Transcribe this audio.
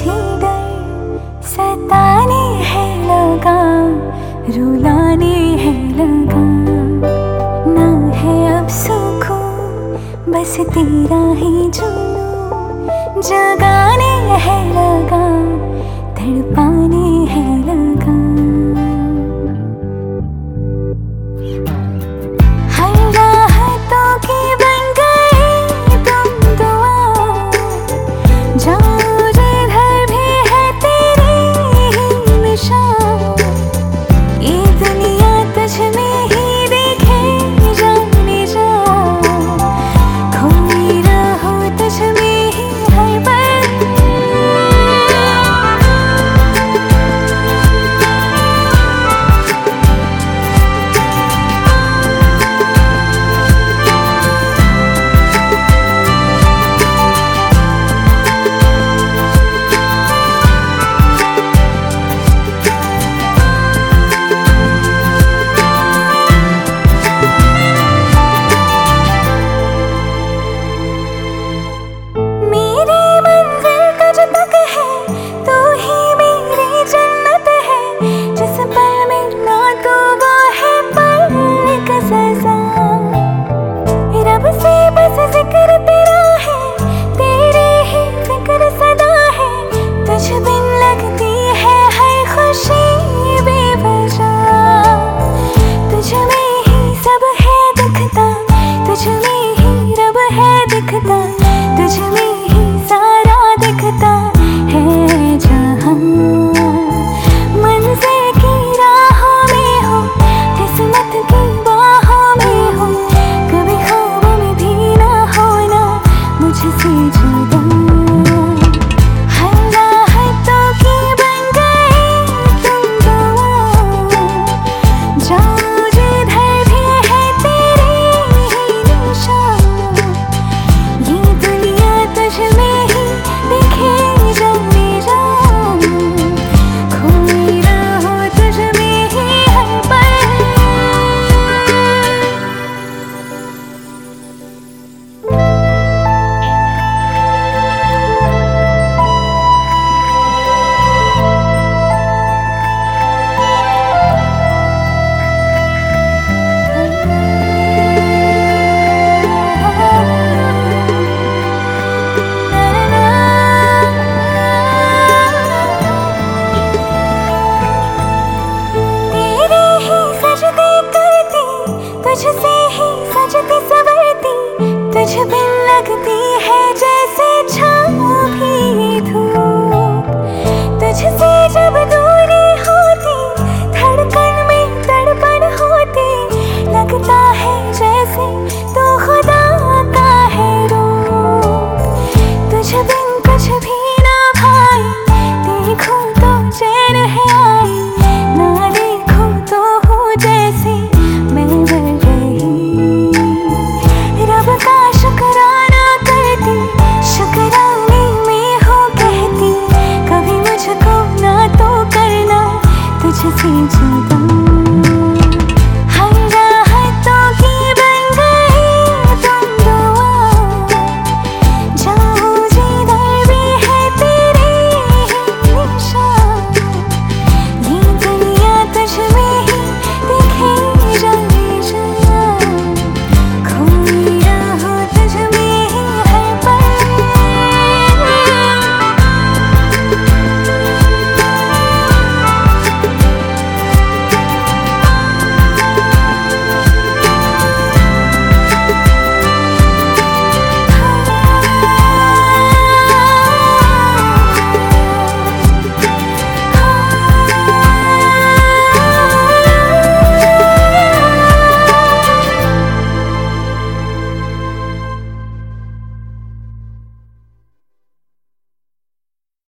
मुझे डर सताने है लगा, रुलाने है लगा। ना है अब सुकून बस तेरा ही जुनू जगाने है लगा धड़पा